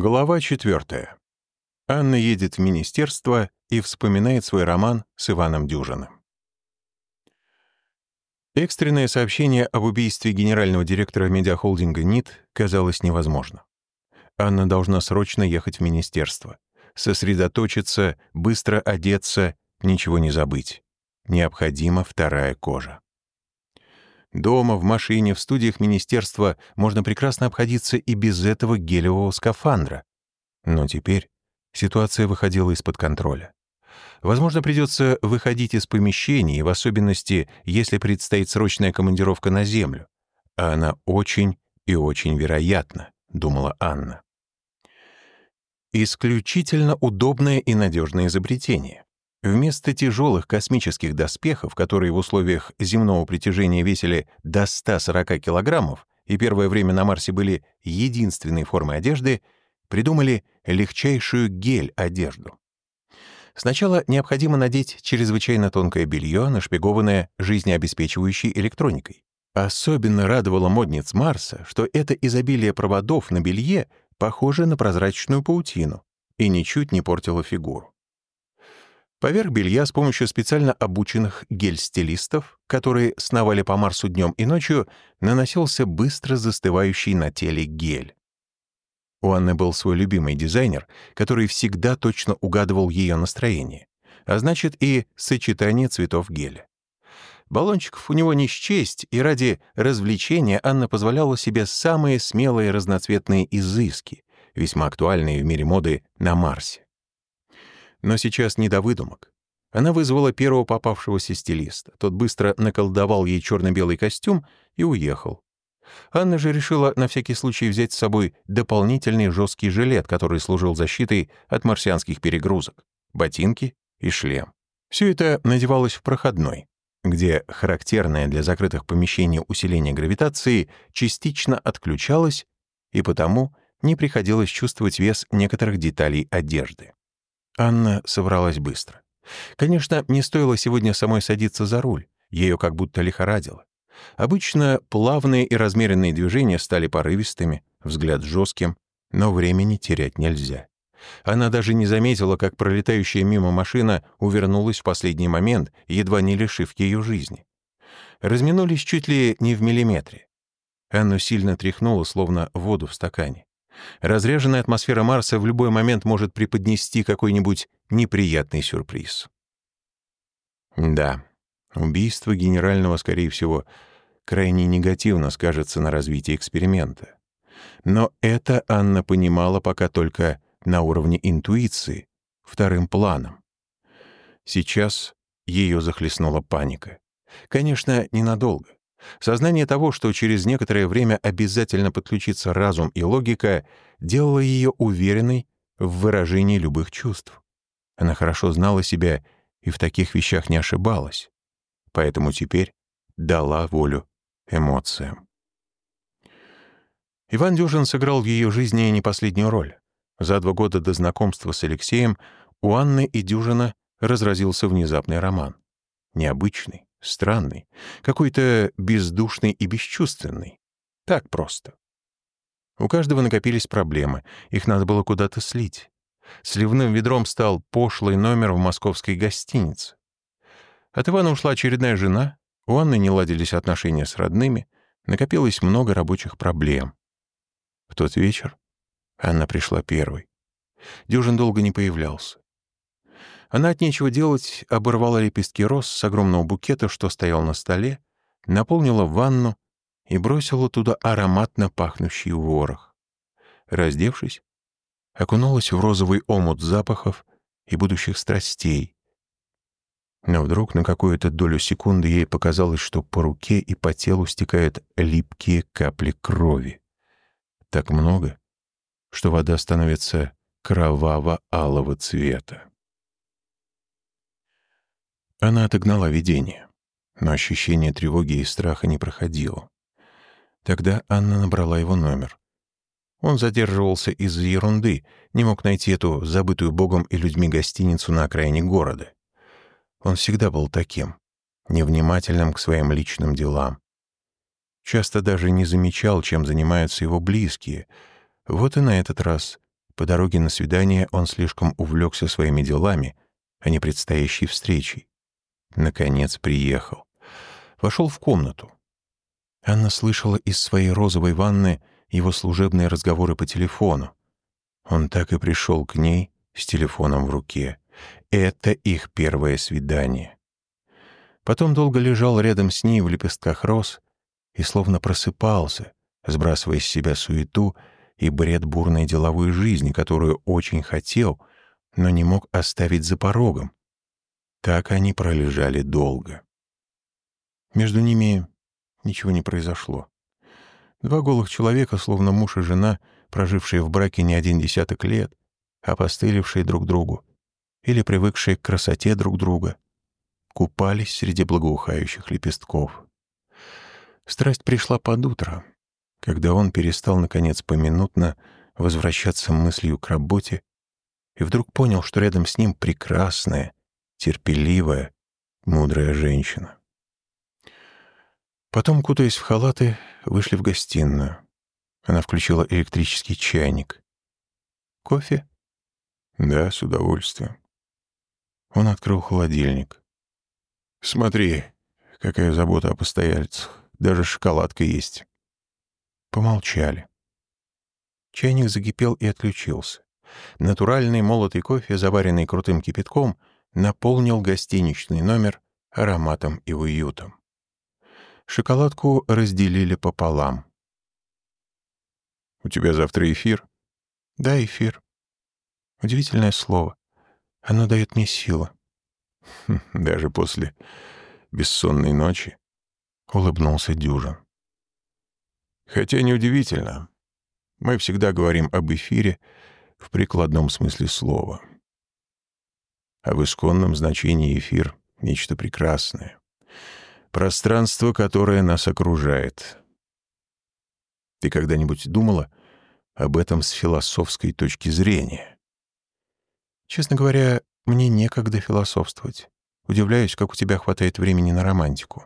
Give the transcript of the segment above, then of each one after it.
Глава четвертая. Анна едет в министерство и вспоминает свой роман с Иваном Дюжиным. Экстренное сообщение об убийстве генерального директора медиахолдинга НИТ казалось невозможно. Анна должна срочно ехать в министерство, сосредоточиться, быстро одеться, ничего не забыть. Необходима вторая кожа. Дома, в машине, в студиях министерства можно прекрасно обходиться и без этого гелевого скафандра. Но теперь ситуация выходила из-под контроля. Возможно, придется выходить из помещений, в особенности, если предстоит срочная командировка на Землю. А она очень и очень вероятна, думала Анна. Исключительно удобное и надежное изобретение. Вместо тяжелых космических доспехов, которые в условиях земного притяжения весили до 140 килограммов и первое время на Марсе были единственной формой одежды, придумали легчайшую гель-одежду. Сначала необходимо надеть чрезвычайно тонкое белье, нашпигованное жизнеобеспечивающей электроникой. Особенно радовало модниц Марса, что это изобилие проводов на белье похоже на прозрачную паутину и ничуть не портило фигуру. Поверх белья с помощью специально обученных гель-стилистов, которые сновали по Марсу днем и ночью, наносился быстро застывающий на теле гель. У Анны был свой любимый дизайнер, который всегда точно угадывал ее настроение, а значит и сочетание цветов геля. Баллончиков у него не счесть, и ради развлечения Анна позволяла себе самые смелые разноцветные изыски, весьма актуальные в мире моды на Марсе. Но сейчас не до выдумок. Она вызвала первого попавшегося стилиста. Тот быстро наколдовал ей черно-белый костюм и уехал. Анна же решила на всякий случай взять с собой дополнительный жесткий жилет, который служил защитой от марсианских перегрузок, ботинки и шлем. Все это надевалось в проходной, где характерное для закрытых помещений усиление гравитации частично отключалось, и потому не приходилось чувствовать вес некоторых деталей одежды. Анна собралась быстро. Конечно, не стоило сегодня самой садиться за руль, ее как будто лихорадило. Обычно плавные и размеренные движения стали порывистыми, взгляд жестким, но времени терять нельзя. Она даже не заметила, как пролетающая мимо машина увернулась в последний момент, едва не лишив ее жизни. Разминулись чуть ли не в миллиметре. Анну сильно тряхнуло, словно воду в стакане. Разреженная атмосфера Марса в любой момент может преподнести какой-нибудь неприятный сюрприз. Да, убийство генерального, скорее всего, крайне негативно скажется на развитии эксперимента. Но это Анна понимала пока только на уровне интуиции, вторым планом. Сейчас ее захлестнула паника. Конечно, ненадолго. Сознание того, что через некоторое время обязательно подключится разум и логика, делало ее уверенной в выражении любых чувств. Она хорошо знала себя и в таких вещах не ошибалась, поэтому теперь дала волю эмоциям. Иван Дюжин сыграл в ее жизни не последнюю роль. За два года до знакомства с Алексеем у Анны и Дюжина разразился внезапный роман. Необычный, Странный, какой-то бездушный и бесчувственный. Так просто. У каждого накопились проблемы, их надо было куда-то слить. Сливным ведром стал пошлый номер в московской гостинице. От Ивана ушла очередная жена, у Анны не ладились отношения с родными, накопилось много рабочих проблем. В тот вечер Анна пришла первой. Дюжин долго не появлялся. Она от нечего делать оборвала лепестки роз с огромного букета, что стоял на столе, наполнила ванну и бросила туда ароматно пахнущий ворох. Раздевшись, окунулась в розовый омут запахов и будущих страстей. Но вдруг на какую-то долю секунды ей показалось, что по руке и по телу стекают липкие капли крови. Так много, что вода становится кроваво-алого цвета. Она отогнала видение, но ощущение тревоги и страха не проходило. Тогда Анна набрала его номер. Он задерживался из-за ерунды, не мог найти эту забытую Богом и людьми гостиницу на окраине города. Он всегда был таким, невнимательным к своим личным делам. Часто даже не замечал, чем занимаются его близкие. Вот и на этот раз По дороге на свидание он слишком увлекся своими делами, а не предстоящей встречей. Наконец приехал. Вошел в комнату. Анна слышала из своей розовой ванны его служебные разговоры по телефону. Он так и пришел к ней с телефоном в руке. Это их первое свидание. Потом долго лежал рядом с ней в лепестках роз и словно просыпался, сбрасывая с себя суету и бред бурной деловой жизни, которую очень хотел, но не мог оставить за порогом. Так они пролежали долго. Между ними ничего не произошло. Два голых человека, словно муж и жена, прожившие в браке не один десяток лет, опостылевшие друг другу или привыкшие к красоте друг друга, купались среди благоухающих лепестков. Страсть пришла под утро, когда он перестал, наконец, поминутно возвращаться мыслью к работе и вдруг понял, что рядом с ним прекрасная, терпеливая, мудрая женщина. Потом, кутаясь в халаты, вышли в гостиную. Она включила электрический чайник. «Кофе?» «Да, с удовольствием». Он открыл холодильник. «Смотри, какая забота о постояльцах. Даже шоколадка есть». Помолчали. Чайник закипел и отключился. Натуральный молотый кофе, заваренный крутым кипятком, наполнил гостиничный номер ароматом и уютом. Шоколадку разделили пополам. «У тебя завтра эфир?» «Да, эфир. Удивительное слово. Оно дает мне силу». Хм, «Даже после бессонной ночи?» — улыбнулся Дюжин. «Хотя неудивительно. Мы всегда говорим об эфире в прикладном смысле слова. А в исконном значении эфир — нечто прекрасное пространство, которое нас окружает. Ты когда-нибудь думала об этом с философской точки зрения? Честно говоря, мне некогда философствовать. Удивляюсь, как у тебя хватает времени на романтику.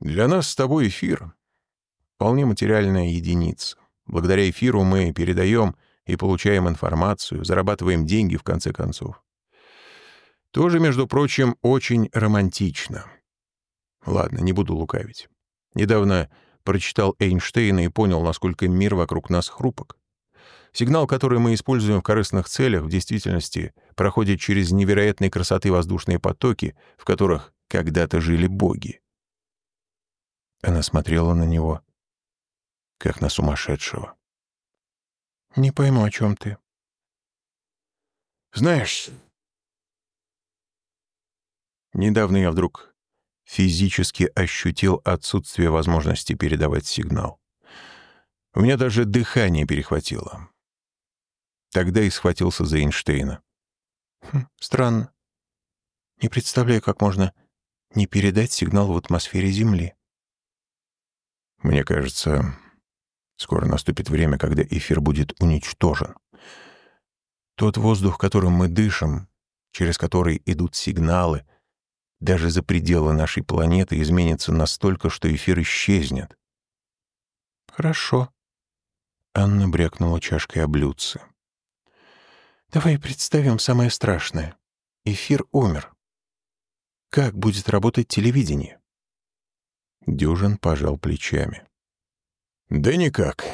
Для нас с тобой эфир — вполне материальная единица. Благодаря эфиру мы передаем и получаем информацию, зарабатываем деньги, в конце концов. Тоже, между прочим, очень романтично. Ладно, не буду лукавить. Недавно прочитал Эйнштейна и понял, насколько мир вокруг нас хрупок. Сигнал, который мы используем в корыстных целях, в действительности проходит через невероятной красоты воздушные потоки, в которых когда-то жили боги. Она смотрела на него, как на сумасшедшего. «Не пойму, о чем ты». «Знаешь, Недавно я вдруг физически ощутил отсутствие возможности передавать сигнал. У меня даже дыхание перехватило. Тогда и схватился за Эйнштейна. Хм, странно. Не представляю, как можно не передать сигнал в атмосфере Земли. Мне кажется, скоро наступит время, когда эфир будет уничтожен. Тот воздух, которым мы дышим, через который идут сигналы — даже за пределы нашей планеты изменится настолько, что эфир исчезнет. Хорошо. Анна брякнула чашкой о блюдце. Давай представим самое страшное. Эфир умер. Как будет работать телевидение? Дюжин пожал плечами. Да никак.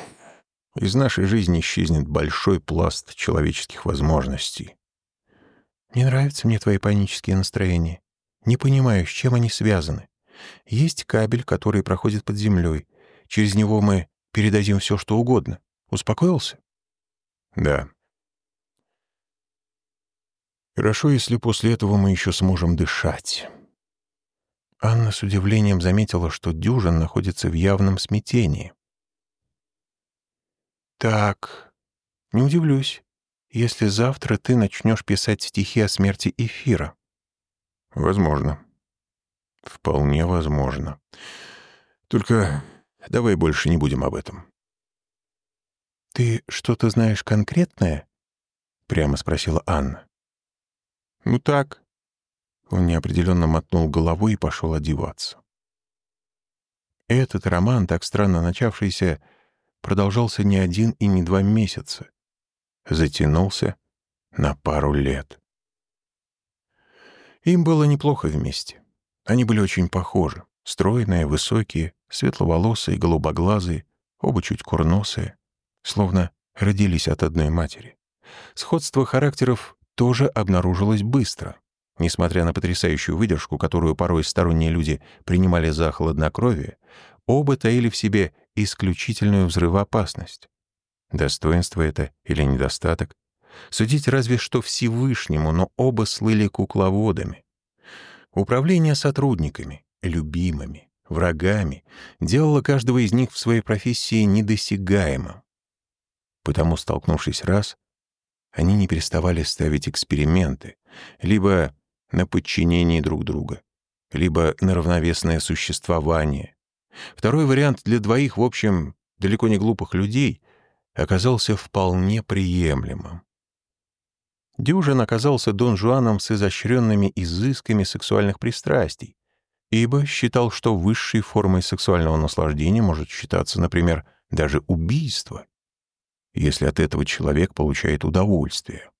Из нашей жизни исчезнет большой пласт человеческих возможностей. Не нравятся мне твои панические настроения. Не понимаю, с чем они связаны. Есть кабель, который проходит под землей. Через него мы передадим все, что угодно. Успокоился? Да. Хорошо, если после этого мы еще сможем дышать. Анна с удивлением заметила, что Дюжин находится в явном смятении. «Так, не удивлюсь, если завтра ты начнешь писать стихи о смерти эфира. Возможно. Вполне возможно. Только давай больше не будем об этом. «Ты что-то знаешь конкретное?» — прямо спросила Анна. «Ну так». Он неопределенно мотнул головой и пошел одеваться. Этот роман, так странно начавшийся, продолжался не один и не два месяца. Затянулся на пару лет. Им было неплохо вместе. Они были очень похожи. Стройные, высокие, светловолосые, голубоглазые, оба чуть курносые, словно родились от одной матери. Сходство характеров тоже обнаружилось быстро. Несмотря на потрясающую выдержку, которую порой сторонние люди принимали за хладнокровие, оба таили в себе исключительную взрывоопасность. Достоинство это или недостаток? Судить разве что Всевышнему, но оба слыли кукловодами. Управление сотрудниками, любимыми, врагами делало каждого из них в своей профессии недосягаемым. Потому, столкнувшись раз, они не переставали ставить эксперименты, либо на подчинении друг друга, либо на равновесное существование. Второй вариант для двоих, в общем, далеко не глупых людей, оказался вполне приемлемым. Дюжин оказался Дон Жуаном с изощренными изысками сексуальных пристрастий, ибо считал, что высшей формой сексуального наслаждения может считаться, например, даже убийство если от этого человек получает удовольствие.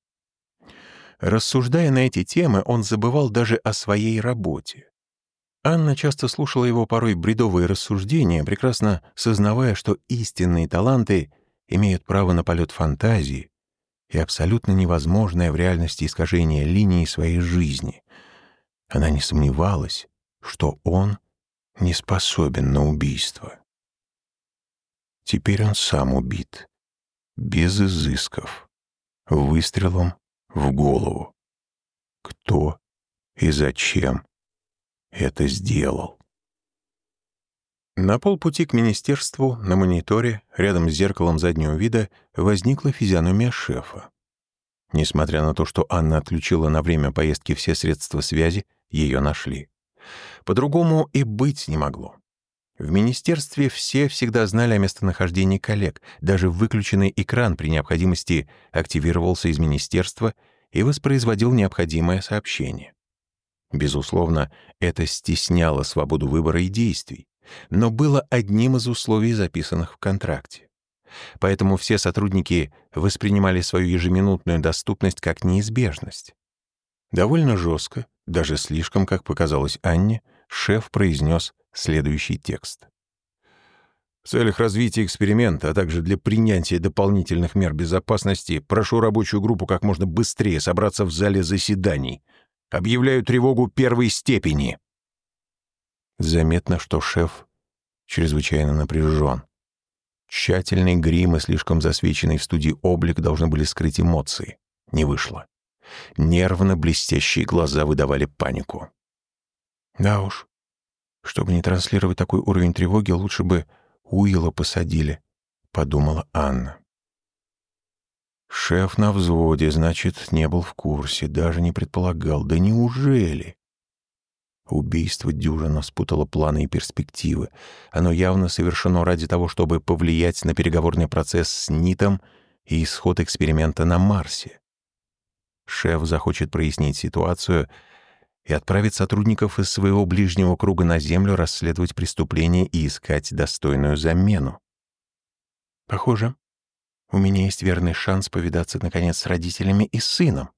Рассуждая на эти темы, он забывал даже о своей работе. Анна часто слушала его порой бредовые рассуждения, прекрасно сознавая, что истинные таланты имеют право на полет фантазии и абсолютно невозможное в реальности искажение линии своей жизни. Она не сомневалась, что он не способен на убийство. Теперь он сам убит без изысков, выстрелом в голову. Кто и зачем это сделал? На полпути к министерству на мониторе, рядом с зеркалом заднего вида, возникла физиономия шефа. Несмотря на то, что Анна отключила на время поездки все средства связи, ее нашли. По-другому и быть не могло. В министерстве все всегда знали о местонахождении коллег. Даже выключенный экран при необходимости активировался из министерства и воспроизводил необходимое сообщение. Безусловно, это стесняло свободу выбора и действий, но было одним из условий, записанных в контракте. Поэтому все сотрудники воспринимали свою ежеминутную доступность как неизбежность. Довольно жестко, даже слишком, как показалось Анне, шеф произнес следующий текст. В целях развития эксперимента, а также для принятия дополнительных мер безопасности, прошу рабочую группу как можно быстрее собраться в зале заседаний. Объявляю тревогу первой степени. Заметно, что шеф чрезвычайно напряжен. Тщательный грим и слишком засвеченный в студии облик должны были скрыть эмоции. Не вышло. Нервно блестящие глаза выдавали панику. Да уж, чтобы не транслировать такой уровень тревоги, лучше бы Уилла посадили, — подумала Анна. Шеф на взводе, значит, не был в курсе, даже не предполагал. Да неужели? Убийство Дюжина спутало планы и перспективы. Оно явно совершено ради того, чтобы повлиять на переговорный процесс с Нитом и исход эксперимента на Марсе. Шеф захочет прояснить ситуацию — и отправить сотрудников из своего ближнего круга на Землю расследовать преступления и искать достойную замену. Похоже, у меня есть верный шанс повидаться, наконец, с родителями и сыном,